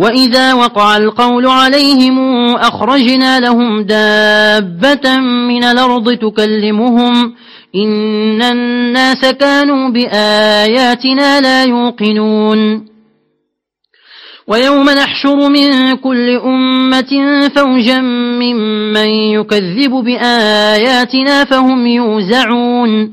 وإذا وقع القول عليهم أخرجنا لهم دابة من الأرض تكلمهم إن الناس كانوا بآياتنا لا يوقنون ويوم نحشر من كل أمة فوجا ممن يكذب بآياتنا فهم يوزعون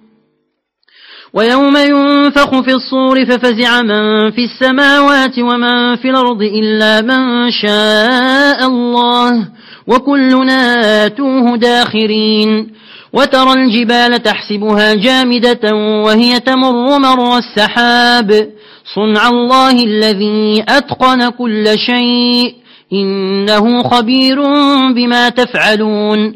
ويوم ينفخ في الصور ففزع من في السماوات ومن في الأرض إلا من شاء الله وكلنا آتوه داخرين وترى الجبال تحسبها جامدة وهي تمر مر السحاب صنع الله الذي أتقن كل شيء إنه خبير بما تفعلون